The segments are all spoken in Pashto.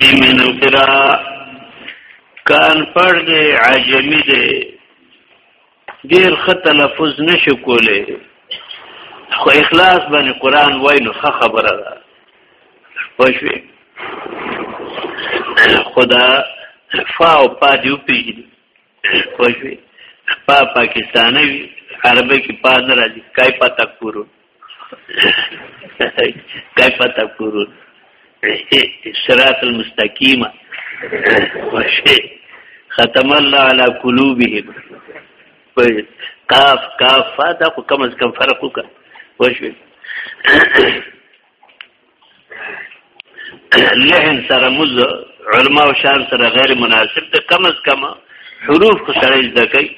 من القراء کان پر دی عجمی دی دیر خط تلفظ نشو کولی خو اخلاص باندې قران وای نو ښه خبره ده پښوی خدا فاو پا دیو پیجنی پښوی پا پاکستانی عربی کې پا نه راځي کای پا تک پورو کیف تکورون صراط المستقیم وشه ختم الله على قلوبهم قاف قاف دا خو کم از کم فرق وکړه وشوي لهن سره مز علما او شار سره غیر مناسب ده کم از کم حروف خو سره زده کوي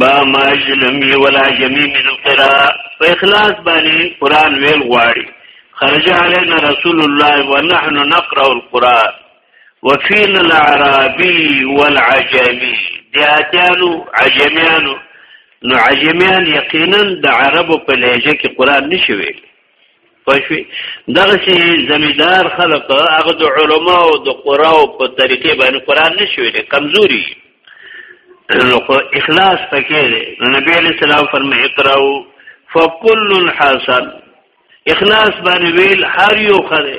با ما جلمی ولا جمی من القراء په اخلاص باندې قران ویل غواړي خرج علينا رسول الله ونحن نقرأ القرآن وفينا العربي والعجمي دیاتیانو عجمیانو نو عجمیان یقینا د عربو په لهجه کې قران نشوي پښوی دغه شی زمیدار خلق هغه د علما او د قرا او په طریقې باندې قران نشوي دي کمزوري خو اخلاص پکې دی نبی علیہ السلام فرمایي اقراو فکل حسن اخلاص باندې ویل هر یو خره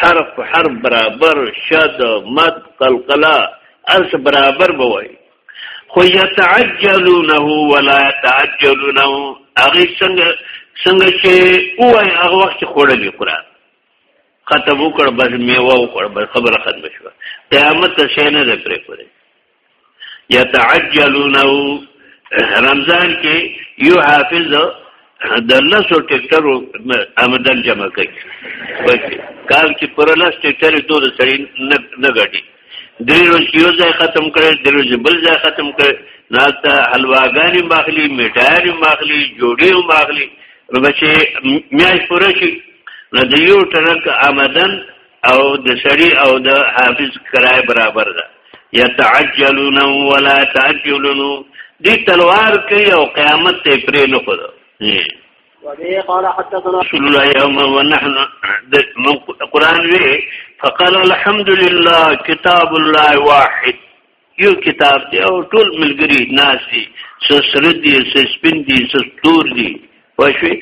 حرف په حرف برابر شد مد قلقلا ارس برابر بوي خو يتعجلونه ولا يتعجلونه هغه څنګه څنګه چې وای هغه وخت خوړلې قران ختم وکړ بس میوه وکړ بس خبره ختم شوه قیامت ته شي نه پرې پرې یتعجلونه رمضان کې یو حافظ د لسو ټیکټرو آمدن جمع کوي کال کې پر لس ټیکټر دوه د سړي نه غټي درې ورځې یو ځای ختم کړي درې ورځې بل ځای ختم کړي نالته حلواګانې ماخلي میټایانې ماخلي جوړې ماخلي نو بچې میاش پوره شي نو د یو ټرک آمدن او د سړی او د حافظ کرای برابر ده یتعجلون ولا تعجلون دی تلوار کوي او قیامت ته پرې نه خورو وبه قال حدثنا رسول الله يوم ونحن قرآن وی فقال الحمد لله كتاب الله واحد یو کتاب دی او ټول ملګری ناشي سسر دي سسپین دي سستور دي واښوي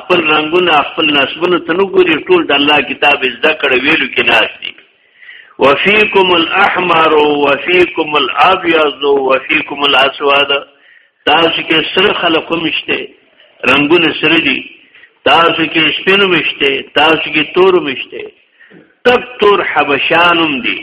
خپل رنگونه خپل نسبونه ته نو ګوري ټول د الله کتاب زده کړ ویلو کې ناشي وفيكم الاحمر وفيكم الابيض وفيكم الاسود تاسو کې سره خلق مشته رنگونه سره دي تاسو کې سپین مشته تاسو کې تور مشته تک تور حبشانم دي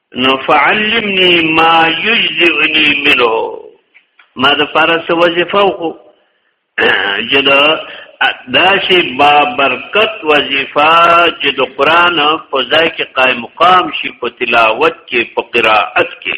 نو فعلمني ما يجزئني منه ما د پارس وظیفه وکړو چې دا داسې با برکت وظیفه چې د قران په ځای کې قائم مقام شي په تلاوت کې په قرائت کې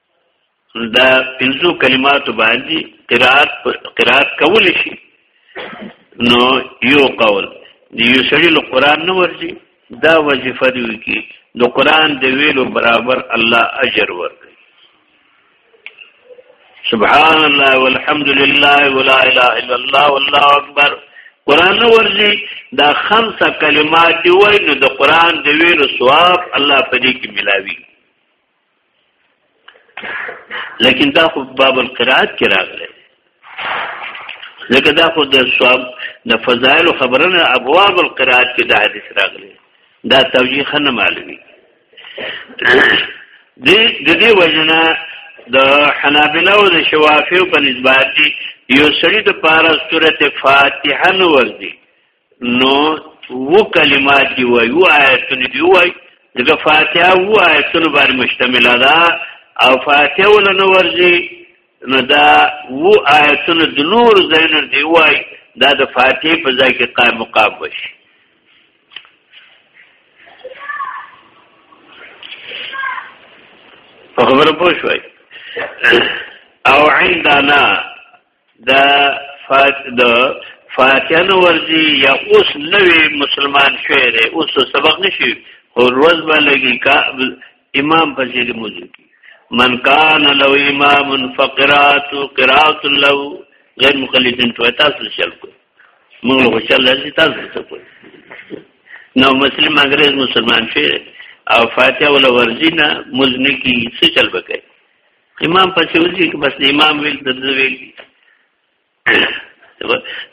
دا پنځو کلماتو باندې قرات قرات کول شي نو یو قول دی یو سړی له قران نه ورځي دا وظیفه دی کی نو قران دی ویلو برابر الله اجر ورکړي سبحان الله والحمد لله ولا اله الا الله والله اکبر قران نه ورځي دا خمسه کلمات دی وای نو د قران دی ویلو ثواب الله په دې کې ملاوي لیکن دا خو باب القرات کې راغلی ځکه دا خو د ثواب د فضایل خبرنه ابواب القرات کې دا حدیث راغلی دا توجیه نه معلومي د دې وجنه د حنابلو او د شوافیو په نسبت یو سړی د پاره سورته فاتحه نو ورځي نو و کلمات دی وای و آیتونه دی وای دغه فاتحه و آیتونه باندې مشتمل ده او فاتحه ولنه ورځي نو دا و آیتونه د نور زینر دی وای دا د فاتحه په ځای کې قائم مقام وشي په خبره پوه شوي او عندنا د فات د فاتحه ورځي یا اوس نوې مسلمان شوی دی اوس سبق نشي خو ورځ به لګي کا امام په ځای موضوع کی من کان لو امام فقرات قرات لو غیر مخالفین تو تاسو چل کو موږ خو چل لازم تاسو ته کو نو مسلم انګريز مسلمان شي او فاتحه ول ورځي نه مزنه کی څه چل بکای امام پسې وځي که بس امام ویل د دې ویل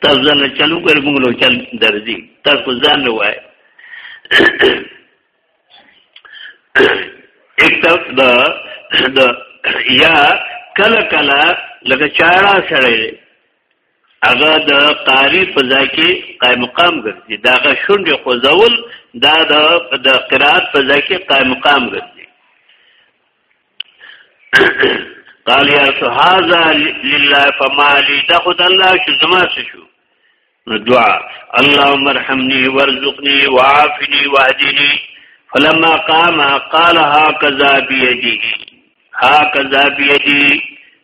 تاسو ځان چلو کړ موږ له چل درځي تاسو ځان نه وای اکتب د د یا کله کله لکه چاړه سره هغه د قاری په ځای کې قائم مقام ګرځي دا غ شونډې خوځول دا د قرات په ځای کې قائم مقام ګرځي قال یا هذا لله فما لي تاخد الله شو زما شو دعا اللهم ارحمني وارزقني وعافني واهدني فلما قام قال هكذا بيده هكذا بيدي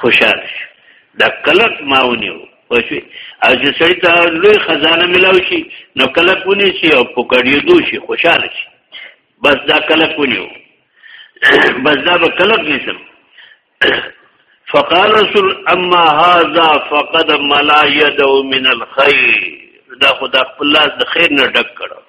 خوشاله شو دا کلک ماونیو وشي او چې سړی ته لوی خزانه ملاو شي نو کلک ونی شي او په کډیدو شي خوشاله شي بس دا کلک ونیو بس دا به کلک نیسم فقال رسول اما هذا فقد ملا يده من الخير دا خدا خپل لاس د خیر نه ډک کړو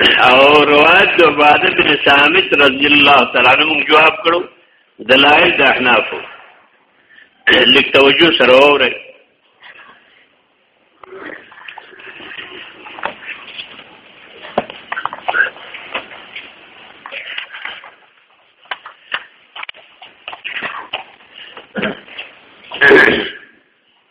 او روایت د عباده بن سامت رضی الله تعالی عنہ موږ جواب کړو دلایل د احناف لیک توجه سره وره Thank you.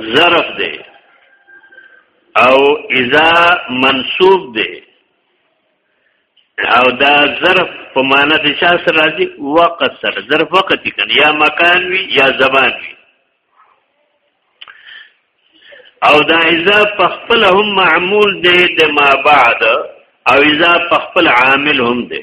ظرف دی او اذا منصوب دی او دا ظرف په معنا د چا سره راځي وقت سره ظرف وقت کن یا مکان وی یا زبان وی او دا اذا پخپل هم معمول دی د ما بعد او اذا پخپل عامل هم دی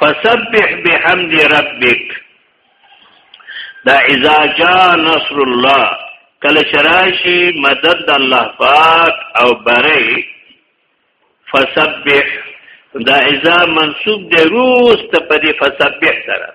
فسبح بحمد ربک دا اذا جاء نصر الله کله چرایشی مدد الله پاک او بری فسبح دا اذا منصوب دی روز ته په دې فسبح سره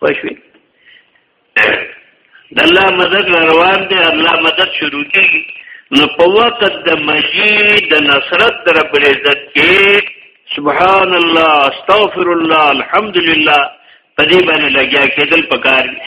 پښوی د الله مدد روان دی الله مدد شروع کیږي نو په وخت د مجید د نصرت در بل عزت کې سبحان الله استغفر الله الحمدلله په دې باندې لګیا کېدل پکار دي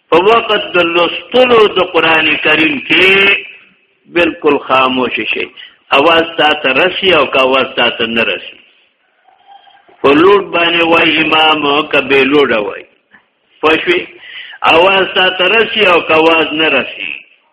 په وخت د لوستلو د قران کریم کې بالکل خاموش شي اواز تا ته رسی او کا اواز تا ته نه رسی په لوډ باندې وای امام او کبه لوډ وای پښوی اواز تا ته رسی او کا اواز نه رسی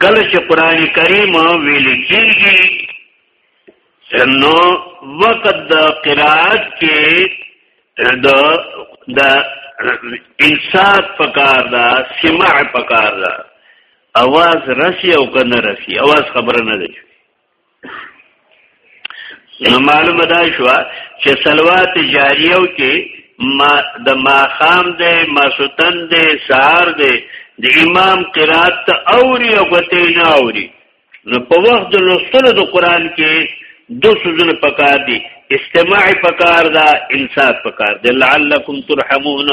کله چې قران کریم ویل کېږي نو وقت د قرات کې د د انصات پکار دا سماع پکار دا اواز رسی او کنه رسی اواز خبره نه دی نو معلومه دا شو چې صلوات جاریو کې ما د ماخام دی ماسوتن دی سهار دی د امام قرات ته اوري او غته نه اوري نو په وخت د لوستلو د قران کې دو سوزونه پکار دي استماع پکار دا انصاف پکار دی لعلکم ترحمون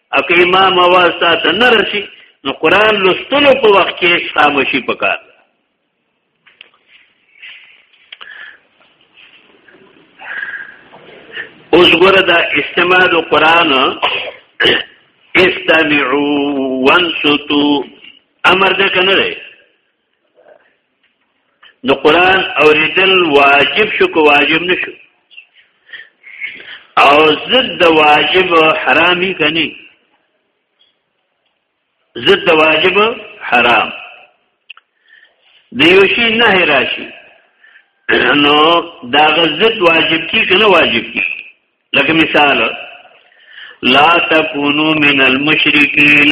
او که امام اواز تا ته نه رسی نو قرآن لستلو په وقت کې خاموشي پکار اوس ګوره دا استماع د قرآن استمعوا وانصتوا امر ده کنه نو قران اوریدل واجب شو کو واجب نشو او ضد واجب حرامي کني ضد واجب حرام دیوشی نه راشي نو دا ضد واجب کی کنه واجب کی لکه مثال لا تکونو من المشرکین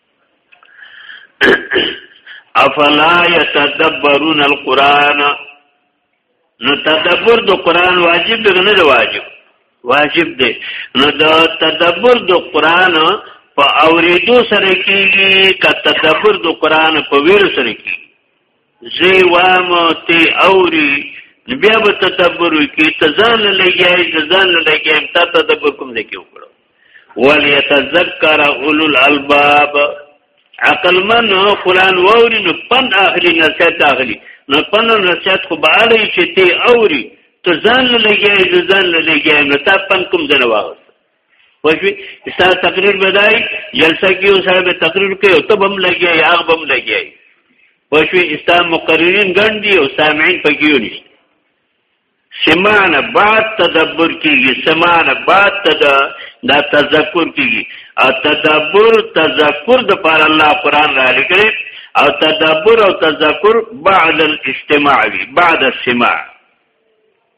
افلا يتدبرون القران نو تدبر د قران واجب دی نه واجب واجب دی نو د تدبر د قران په اوریدو سره کیږي که تدبر د قران په ویلو سره کیږي زی وام تی اوری بیا به تدبر وکي تزان لګیای تزان لګیای تا تدبر کوم نه کیو کړو وليتذكر اولو الالباب عقل من قران ووري نو پن اخلي نصيحت اخلي نو پن نصيحت خو به علي چې تی اوري ته ځان لګي ځان لګي نو تا پن کوم ځنه واغس وجوی سره تقریر بدای جلسه کې او سره به تقریر کوي او تب هم لګي هغه به هم لګي وجوی اسلام مقررین ګڼدي او سامعین پکې ونی سمانه بعد تدبر کیږي سمانه بعد تد دا تذکر کیږي او تدبر تذکر د پر الله قران را لګي او تدبر او تذکر بعد الاجتماع بعد السماع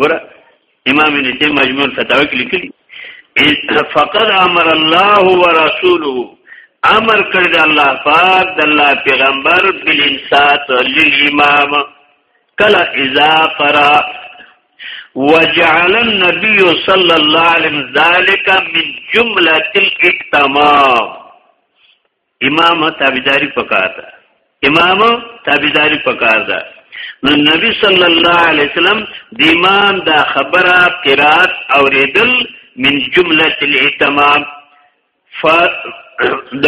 ګوره امام ابن تیمیه مجموع الفتاوی کې لیکلي فقد امر الله ورسوله امر کړی د الله پاک د الله پیغمبر بل انسات للامام کلا اذا قرا وجعل النبي صلى الله عليه وسلم ذلك من جمله الاكتمام امام تابعداري پکار ده امام تابعداري پکار ده نو نبی صلی الله علیه وسلم د امام دا خبره قرات اوریدل من جمله الاتمام ف د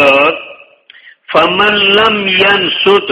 فمن لم ينصت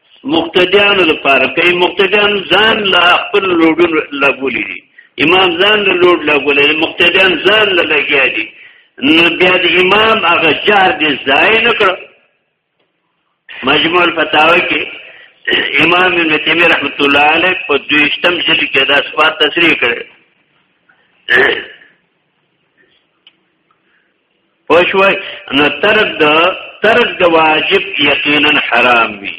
مقتدیانو لپاره کوي مقتدیان ځان لا خپل لوډون لګولې دي امام ځان له لوډ لګولې دي مقتدیان ځان له لګیا دي نو بیا د امام هغه جار دي ځای نه کړ مجموع الفتاوی کې امام ابن تیمیه رحمت الله علیه په دویشتم جلد کې دا صفات تصریح کړي پښوی نو ترک د ترک د واجب یقینا حرام وي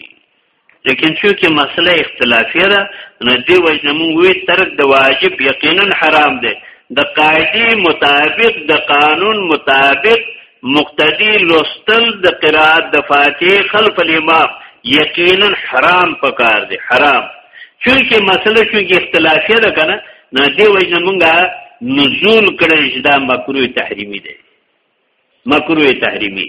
لیکن چونکه مسله اختلافی ده نو دی وجه مونږ وی ترک د واجب یقینا حرام ده د قاعده مطابق د قانون مطابق مقتدی لوستل د قرات د فاتحه خلف الامام یقینا حرام پکار دی حرام چونکه مسله چونکه اختلافی ده کنه نه دی وجه مونږه نزول کړی چې دا مکروه تحریمی دی مکروه تحریمی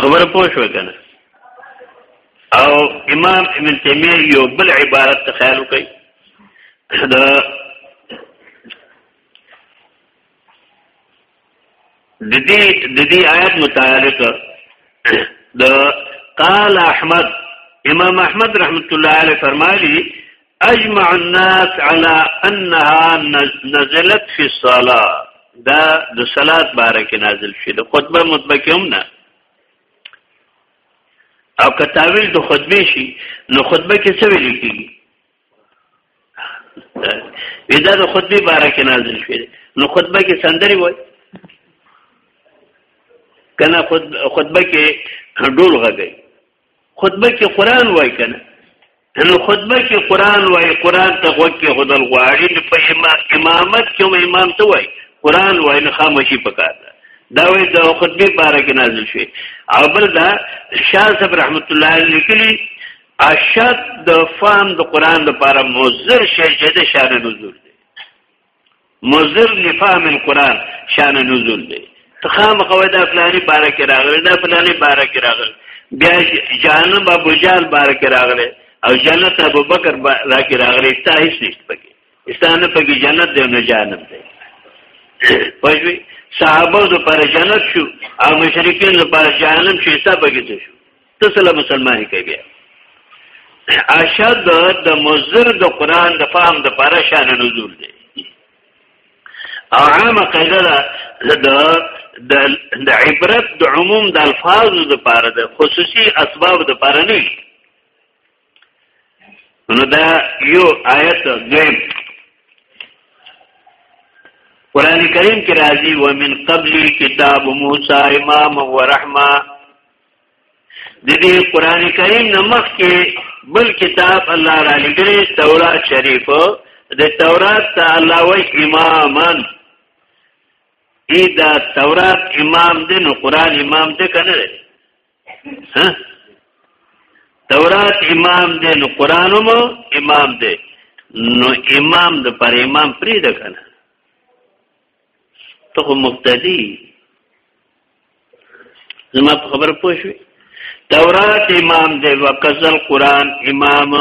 خبر پوه شو کنه او امام ابن تیمیه یو بل عبارت ته خیال وکړي دا د دې د دې آیت متعلق د قال احمد امام احمد رحمت الله علیه فرمایلی اجمع الناس على انها نزلت في الصلاه دا د صلات باره کې نازل شي د خطبه مطبه کې هم نه او کتاویل د خطبه شي نو خطبه کې څه ویل کیږي دا د خطبه باره کې نازل شوی نو خطبه کې سندري وای کنه خطبه کې ډول غږی خطبه کې قران وای کنه نو خطبه کې قران وای قران ته وکي خدل غواړي په امامت کې امام ته وای قران وای نه خاموشي پکار ده دا وی د خطبه باره کې نازل شوی او بل دا شاه صاحب رحمت الله علیه لیکلی اشد د فهم د قران لپاره مزر شی چې د شان نزول دی مزر لفهم القران شان نزول دی تخام قوی دا فلانی بارک راغلی دا فلانی بارک راغلی بیا جانب ابو جال بارک راغلی او جنت ابو بکر راکی راغلی تا هیڅ نشته پکې استانه پکې جنت دی نه جانب دی پښوی صحابه د پر جنت شو او مشرکین د پر جهنم شي تا پکې شو ته سره مسلمان کې بیا اشد د مزر د قران د فهم د پاره شان نزول دی او عامه قاعده د د عبرت د عموم د الفاظ د پاره د خصوصي اسباب د پاره نه نو دا یو آیت دویم قران کریم کې راځي ومن قبل کتاب موسی امام ورحمه د دې قران کریم نمخ کې بل کتاب الله را لګره تورات شریف د تورات ته الله وای امامن ای دا تورات امام دی نو قران امام دی کنه ها تورات امام دی نو قران هم امام دی نو امام د پر امام پری ده کنه ته خو مبتدی زما په خبره پوه شوې تورات امام دی وکزل قران امام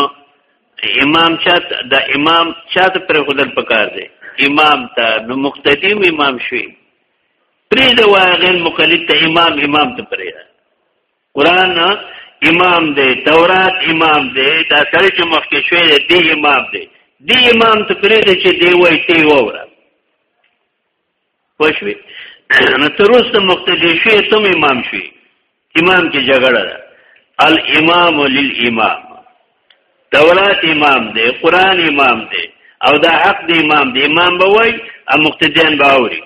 امام چاته د امام چاته پر خودل پکار دی امام ته نو مقتدی امام شوی پرې دا واغل مقلد ته امام امام ته پرې قران امام دی تورات امام دی دا سره چې مخکې شوی دی امام دی دی امام ته پرېږدي چې دی وای تی وره پښوی نو تر اوسه مقتدی شوی تم امام شوی امام کې جګړه ده الامام للامام تورات امام دی قران امام دی او دا حق دی امام دی امام به وای او مقتدیان به اوري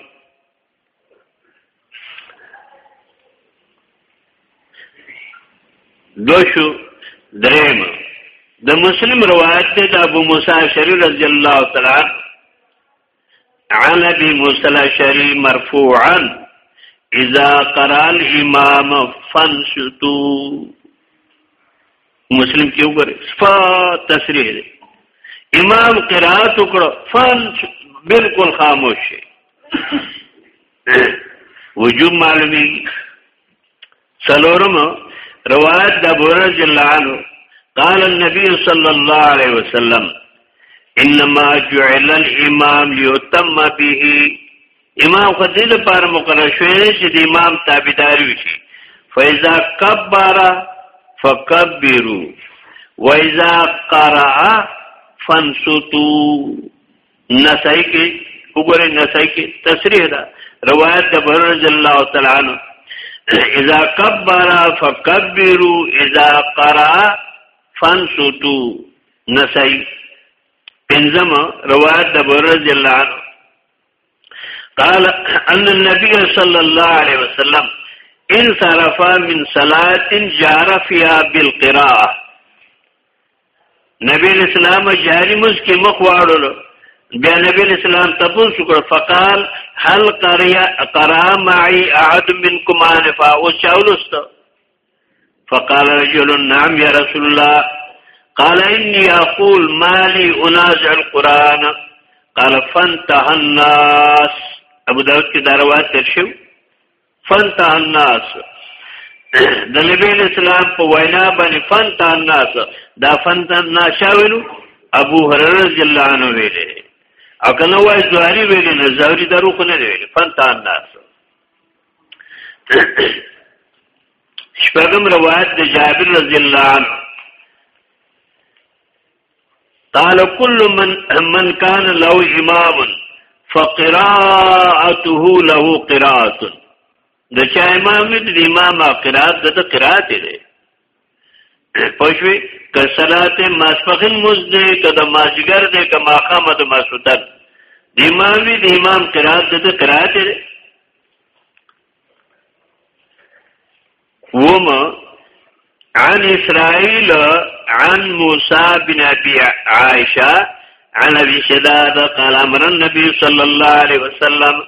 دوشو دریم د مسلم روایت ته د ابو موسی شری رضی الله تعالی عن ابي موسی شری مرفوعا اذا قرأ الامام فانشتوا مسلم کې وګوره صفا تصریح دی امام قرات وکړه فن بالکل خاموش شي وجوب معلومي سلورم روایت د ابو رضی الله عنه قال النبي صلى الله عليه وسلم انما جعل الامام ليتم به امام خدی لپاره مقرر شوی دی چې د امام تابعدار وي شي فاذا كبر فكبروا واذا قرأ فانصتوا نسائی کې وګوره نسائی کې تصریح ده روایت د بهر رضی الله تعالی عنہ اذا كبر فكبروا اذا قرأ فانصتوا نسائی پنځم روایت د بهر رضی الله عنہ قال ان النبي صلى الله عليه وسلم انصرف من صلاه جار فيها بالقراءه نبی اسلام جاری مز کې مخ واړلو بیا نبی اسلام تبو شکر فقال هل قریا قرا معي احد منكم انفا او چاولست فقال رجل نعم يا رسول الله قال إني أقول ما لي أنازع القرآن قال فانتهى الناس أبو داود کې دا روایت تر شو فانتهى الناس د نبی اسلام په وینا باندې فانتهى الناس دا فانتهى الناس شاولو ابو هرره رضی الله عنه ویلې او کنه وای زهري ویلې نه زهري دروخ نه ویلې فانتهى الناس شپږم روایت د جابر رضی الله عنه قال كل من من كان له امام فقراءته له قراءه د چا امام د امام قرات د قرات دی پښوی که صلات ماسپخین مزده که د ماجګر ده که ماقامه د ماسوتن د امام وی د امام قرات ده قرات ده وما عن اسرائيل عن موسى بن ابي عائشه عن ابي شداد قال امر النبي صلى الله عليه وسلم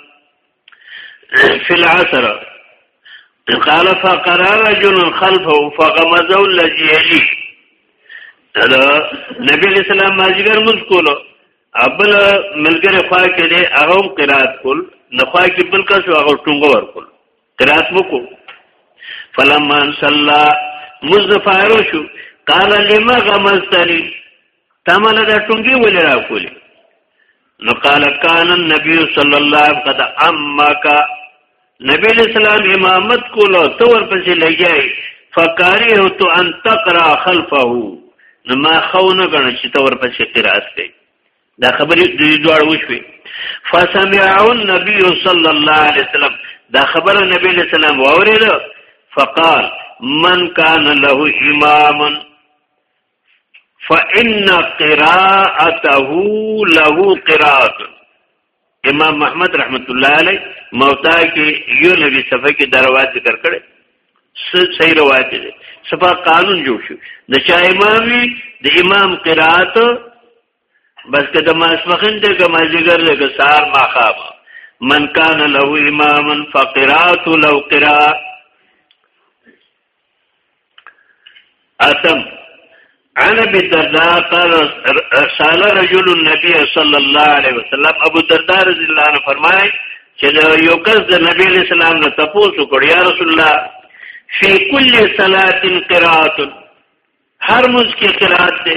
فی العصر قال فقرا رجل خلفه فغمزه الذي يلي نبی اسلام ماجګر مز کولو ابل ملګری خوا کې دی هغه هم قرات کول نه خوا کې بل کس هغه ټنګ ور کول قرات وکړو فلما صلى مزفارو شو قال لما غمزتني تمه له د ټونګي ولې را کولی نو قال کان النبي صلی الله علیه وسلم قد امک نبی اسلام امامت کولو تو ورپسې لګیای فقاره تو ان تقرا خلفه نو ما خونه غنه چې تو ورپسې قرات کوي دا خبرې دوی دوړ وشوي فسمع النبي صلی الله علیه وسلم دا خبره نبی اسلام واورید فقال من کان له امام فان قراءته له قراءت امام محمد رحمت الله علی موتا کې یو نبی صفه کې دروات ذکر کړي صحیح روایت دی صفه قانون جوړ شو د چا امامي د امام قراءت بس که د ماسپخین دی که مازیګر دی که سهار ماښام من کان له اماما فقرات لو قرا اتم عن ابي الدرداء قال سال رجل النبي صلى الله عليه وسلم ابو الدرداء رضی الله عنه فرمایي چې یو کس د نبی اسلام نه تاسو کړی یا رسول الله فی کل صلاه قرات هر مز کې قرات دی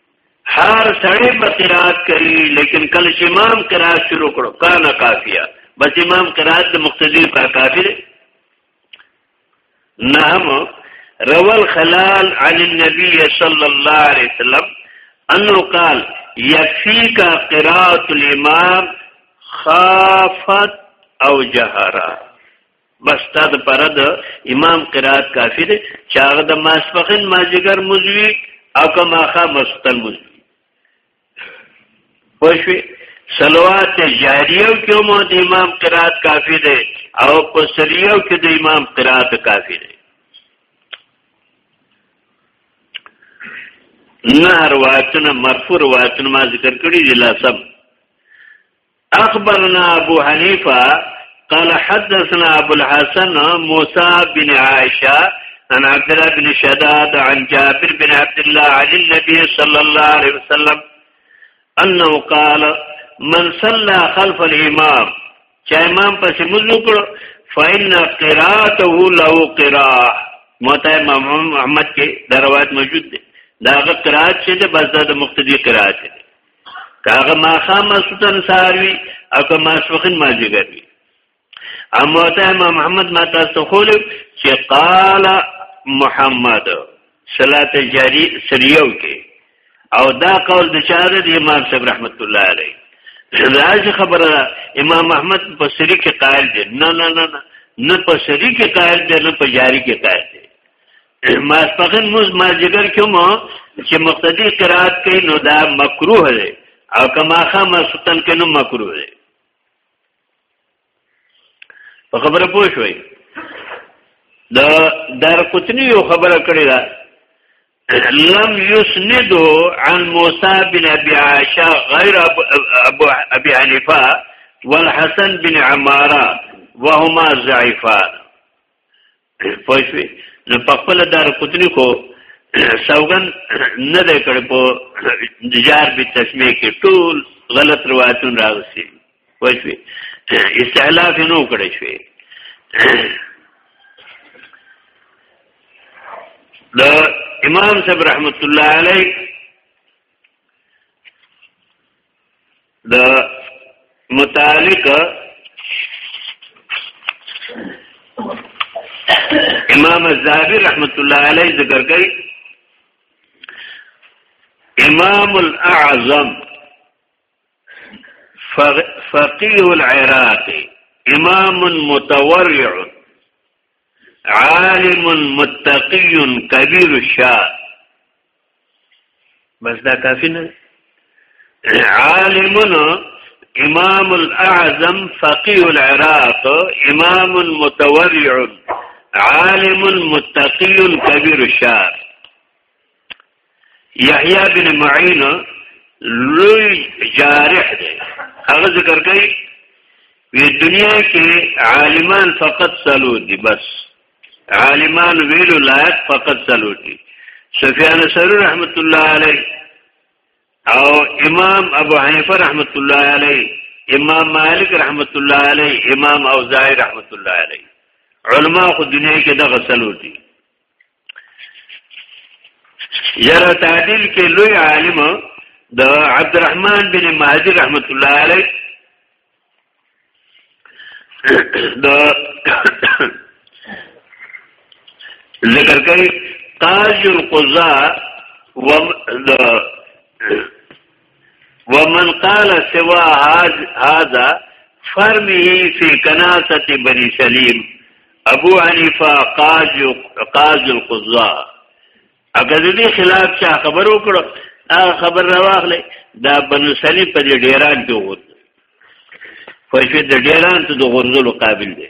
هر سړی به قرات کوي لیکن کله چې امام قرات شروع کړو کان کافیه بس امام قرات د مقتدی پر کافر نعم روى الخلال عن النبي صلى الله عليه وسلم انه قال يكفيك قراءة الامام خافت او جهرا بس تا د پاره د امام قرات کافی دی چې هغه د ماسپخین ماجګر مزوی او کما خا مستل مزوی پښوی صلوات جاریو کې مو د امام قرات کافی دی او په سریو کې د امام قرات کافی دی نه روایتونه مرفوع روایتونه ما ذکر کړی دي لا سب اخبرنا ابو حنیفه قال حدثنا ابو الحسن موسى بن عائشه عن عبد الله بن شداد عن جابر بن عبد الله عن النبي صلى الله عليه وسلم انه قال من صلى خلف الامام چا امام پس مزو کړو فإن قراءته له قراءه متى محمد کې دروات موجود دي داغه قرات چې بس د مقتدی قرات دي کاغه ماخام سوتن ساروي او که ماسوخن ماجګر وي اما ته محمد ما تاسو خول چې قال محمد صلات جاری سریو کې او دا قول د چاره د امام صاحب رحمت الله علیه راځي خبره امام احمد په سری کې قائل دي نه نه نه نه په سری کې قائل دي نه په جاری کې قائل دي ماسپخین موز مازیګر کې مو چې مقتدی قرات کوي نو دا مکروه دی او کما خامه سوتن کې نو مکروه دی په خبره پوه شوي دا دار قطنی یو خبره کړی دا لم یسندو عن موسی بن ابي عائشه غیر ابو ابي حنیفه والحسن بن عماره وهما ضعيفان پوه شوې نو په خپل دار قطنی خو سوګن نه دی کړی په جار به تسمیه کې ټول غلط روایتون راغسي پوه شوې استعلاف نو کړی شوې د امام صاحب رحمت الله علیه د متعلق امام الزهبي رحمت الله عليه ذکر کوي امام الاعظم فقيه العراق امام متورع عالم متقی کبیر الشاء بس دا کافی نه عالم امام الاعظم فقيه العراق امام متورع عالم متقي كبير الشعر یحیی بن معین لوی جارح دی هغه ذکر کوي وی دنیا کې عالمان فقط سلو دي بس عالمان ویلو لایق فقط سلو دي سفیان ثوری رحمت الله علیه او امام ابو حنیفه رحمت الله علیه امام مالک رحمت الله علیه امام اوزاعی رحمت الله علیه علما خو دنیا کې دغه سلو دي یره تعدیل کې لوی عالم د عبدالرحمن بن مهدی رحمت الله علیه د ذکر کوي تاج القضاء و د ومن قال سوا هذا فرمه فی کناست بنی سلیم ابو حنیفه قاض قاض القضاء اگر دې خلاف چا خبر وکړو هغه خبر راواخلې دا بنو سلیم په دې ډیران کې ووت فشد ډیران ته د غرزلو قابل دی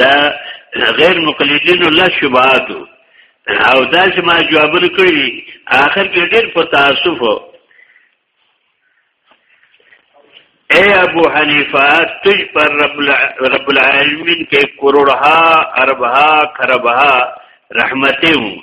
دا غیر مقلدینو لا شبهاتو او دا چې ما جوابونه کړی آخر کې ډېر په تاسف اے ابو حنیفه تج پر رب رب العالمین کې کروڑها اربها خربها رحمته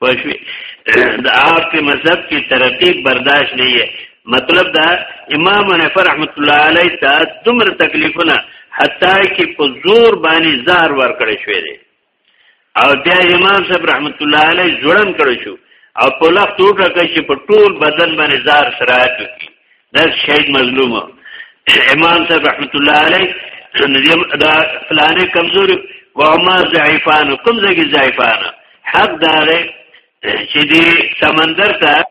پښوی د آپ په مذهب کې ترقی برداشت نه یې مطلب دا امام حنیفه رحمت الله علیه ته دمر تکلیفونه حتی کې په زور باندې زهر ورکړی شوی دی او بیا امام صاحب رحمت الله علیه ظلم کړی شو او په لخت وټکه چې په ټول بدن باندې زهر شرایط وکړي دا شهید مظلوم امام صاحب رحمت الله علیه دا فلانه کمزوري قومه ضعیفان کوم ځای ضعیفان حق دار چې دی سمندر ته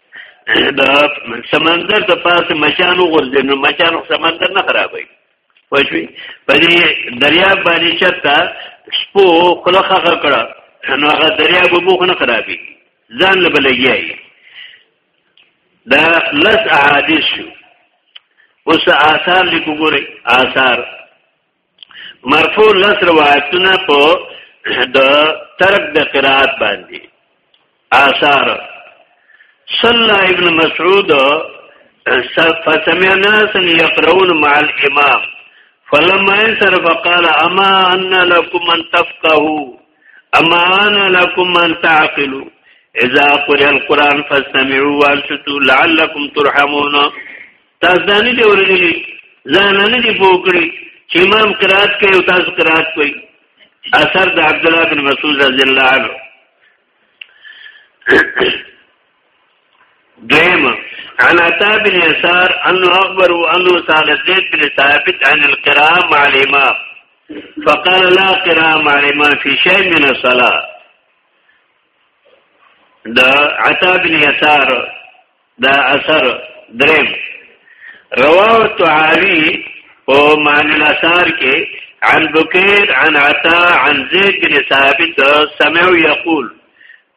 دا سمندر ته پاس مچانو غورځي نو مچانو سمندر نه خرابوي پښوی په دې دریا باندې چرته سپو خلخه کړه نو هغه دریا به بوخ نه خرابي ځان له بلګیایي دا لس احادیث شو اوس آثار لیکو ګوري آثار مرفوع لس روایتونه په د ترک د قرات باندې آثار صلی ابن مسعود فسمع ناس يقرؤون مع الامام فلما انصرف قال اما ان لكم ان تفقهوا اما انا لكم من تعقلوا اذا قرئ القران فاستمعوا وانصتوا لعلكم ترحمون تاسو دا نه دی ورغلی ځان نه دی پوکړي چې امام قرات کوي او تاسو قرات کوي اثر د عبد الله بن مسعود رضی الله عنه دریم عن عطا بن يسار انه اخبر انه سال زيد بن ثابت عن القراء مع الامام فقال لا قراء مع الامام في شيء من الصلاه دا عطا بن يسار دا اثر دریم رواه تعالی او معنی الاثار کې عن بكير عن عطا عن زيد بن ثابت سمعوا يقول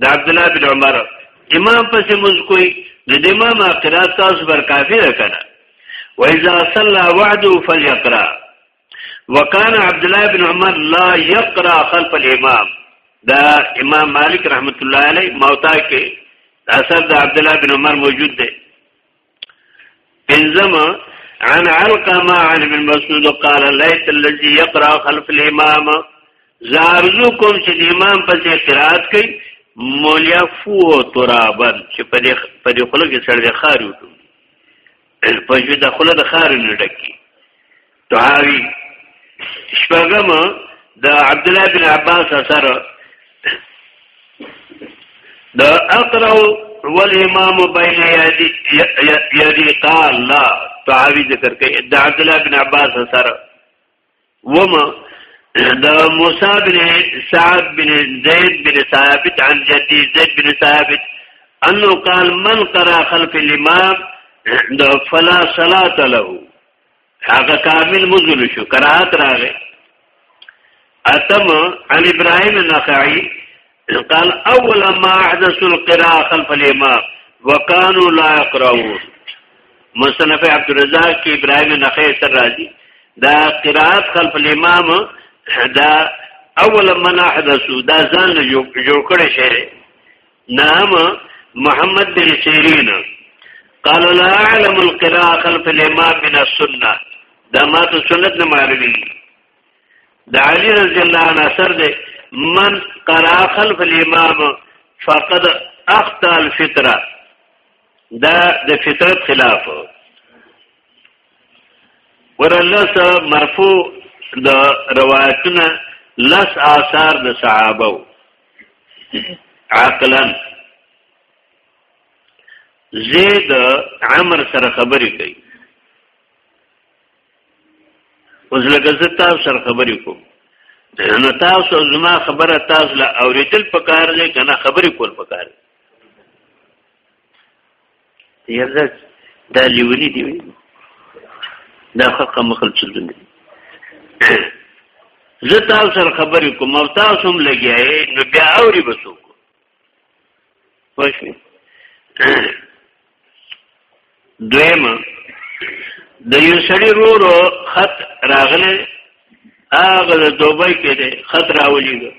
د عبد الله بن عمر امام پسې موږ کوي د دې امام قرات تاسو بر کافر کړه واذا صلى وحده فليقرا وكان عبد الله بن عمر لا يقرا خلف الامام دا امام مالک رحمت الله علیه موتا کې اثر د عبد الله بن عمر موجود دی پنځم عن علقمه عن ابن مسعود قال ليس الذي يقرا خلف الامام زارزو کوم چې امام پسې قرات کوي مولیا فو ترابن چې په دې په دې خلک سره د خار وټو په دې د خلک د خار نه ډکی طحاوی شپږم د عبد الله بن عباس اثر د اقرا والامام بین یدی قال لا تعاوی ذکر کوي د عبد الله بن عباس اثر وما د موسی بن سعد بن زید بن ثابت عن جدی زید بن ثابت انه قال من قرأ خلف الامام فلا صلاه له هغه کامل مزل شو کراهت راغی اتم عن ابراهيم النخعي قال اول ما احدث القراءه خلف الامام وكانوا لا يقرؤون مصنف عبد الرزاق کې ابراهيم النخعي سره راځي دا قراءت خلف الامام دا اول من احدثو دا ځان جوړ کړی شی نعم محمد بن سیرین قال لا اعلم القراءه خلف الامام من السنه دا ما ته سنت نه معلومي د علی رضی الله عنه اثر دی من قرا خلف الامام فقد اخطا الفطره دا د فطرت خلاف ورلس مرفوع د روایتونه لس آثار د صحابه عقلا زید عمر سره خبرې کوي اوس لکه زه تاسو سره خبرې کوم نو تاسو زما خبره تاسو له اوریدل پکار دی کنه خبرې کول پکار دی یزه دا لیونی دی دا خلق مخل چلون دی زه تاسو سره خبرې کوم او تاسو هم لګیاي نو بیا اوري بسو کو پښې دویم د یو سړي رورو خط راغله هغه د دوبۍ کې دی خط راولېږي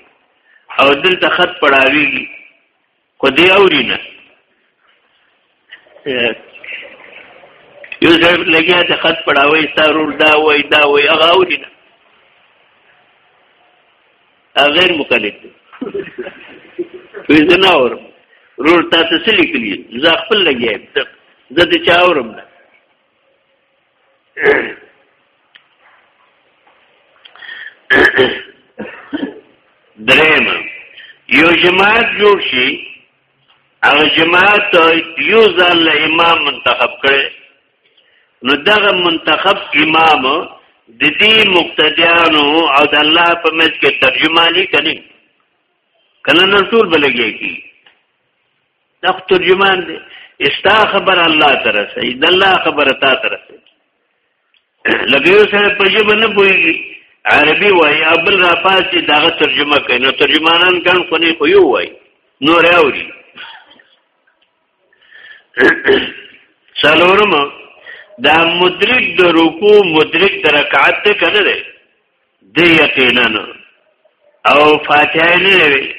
او دلته خط پړاویږي خو دی اوري نه یو ځای لګیا د خط پړاوي سارور دا وای دا وای هغه اوري نه غیر مکلف دی وی زه نه اورم رور تاسو څه لیکلی زه خپل لګیا یم زه د چا اورم نه دریم یو جماعت جوړ شي هغه جماعت یو ځل امام منتخب کړي نو دغه منتخب امام د دې مقتدیانو او د الله په مز کې ترجمانی کوي کله نن ټول بلګي کی دا ترجمان دی استا خبر الله تعالی سي د الله خبره تا تعالی سي لکه یو سره په ژبه نه پوهیږي عربي وای ابل را پاتې داغه ترجمه کوي نو ترجمانان ګان خو نه خو یو وای نور اوري څلورم دا مدرک د رکوع مدرک د رکعت ته کنه دی دی یقینا او فاتحه نه وي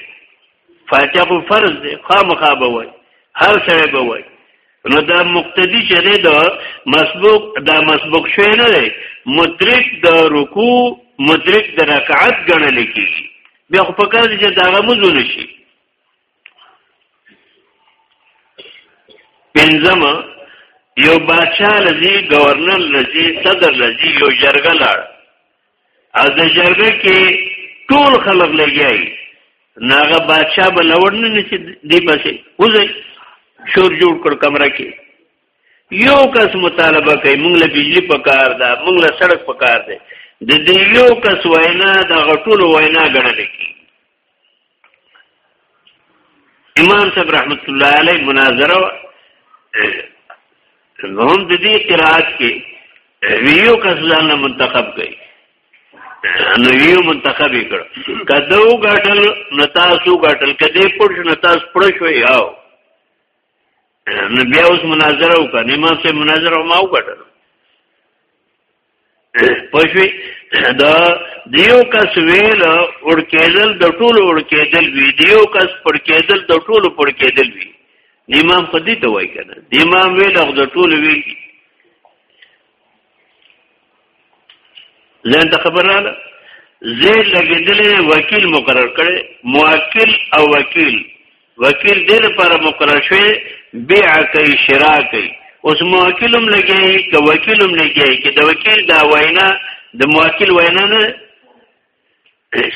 فاتحه خو فرض دی خامخا به وای هر سره به وای نو دا مقتدی چې دی دا مسبوق دا مسبوق شوی نه دی مدرک د رکوع مدرک د رکعت ګڼل کیږي بیا خو په کار چې دا غمزونه شي پنځم یو بادشاہ لذي گورنر لذي صدر لذي یو جرګه لاړ او د جرګه کې ټول خلک لګیایي ناغه بادشاہ به لوړ نه نشي دی پسې وځي شور جوړ کړ کمره کې یو کس مطالبه کوي موږ له بجلی په کار ده موږ له سړک په کار ده د دې یو کس وینا د غټولو وینا ګڼل کیږي امام صاحب رحمت الله علیه مناظره هم د دې قرات کې ویو کس ځان منتخب کړي نو یو منتخب کړ کده و غټل نتاسو غټل کده پړ نتاس پړ شو یاو نو بیا اوس مناظره وکړه امام صاحب مناظره ما وکړه پښوی دا دیو کس ویل اور کېدل د ټولو اور کېدل وی دیو کس پر کېدل د ټولو پر کېدل وی امام خو دې ته وای کنه د امام ویل او د ټولو وی ځان ته خبراله زیر لګیدلې وکیل مقرر کړي موکل او وکیل وکیل دې لپاره مقرر شوی بیع کوي شرا کوي اوس موکلم لګي که وکیلم لګي کې د وکیل دا وینا د موکل وینا نه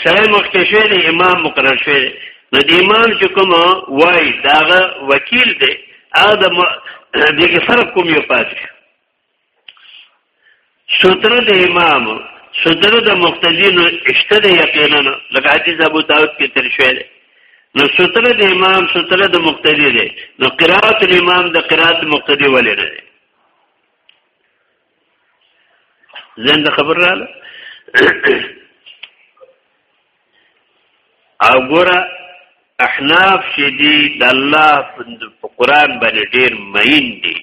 سره مخکې شوی دی امام مقرر شوی دی نو د امام چې کوم وای داغه وکیل دی هغه د دې فرق کوم یو پاتې ستر د امام ستر د مقتدین اشته د یقینا لکه حدیث ابو داود کې تر شوی دی نو ستر د امام ستر د مقتدی دی نو قرات الامام د قرات مقتدی ولې نه دی زنده خبر رااله او ګوره احناف چې دی د الله په قران باندې ډیر مین دي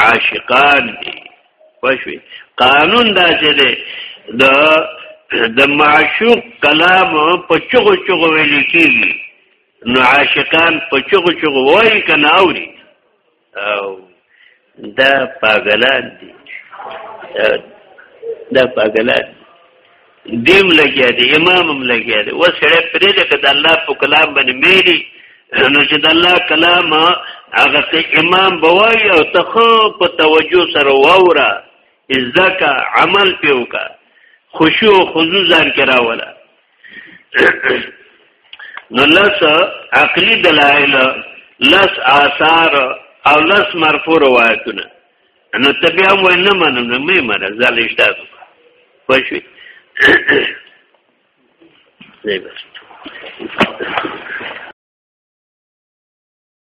عاشقان دي پښوی قانون دا چې دی د د معشوق کلام په چغو چغو ویل کیږي نو عاشقان په چغو چغو وایي کنه اوري او دا پاګلان دي دا پاګلان دیم لګیا دی امام هم لګیا دی و سره پرې ده کده الله په کلام باندې میری نو چې د الله کلام هغه ته امام بوای او ته خو په توجه سره وورا ازکا عمل پیوکا خشوع خضوع ځان کې راولا نو لس عقلی دلائل لس آثار او لس مرفوع روایتونه نو ته بیا وای نه منم نه مې منه زال اشتاق پښوی زیبر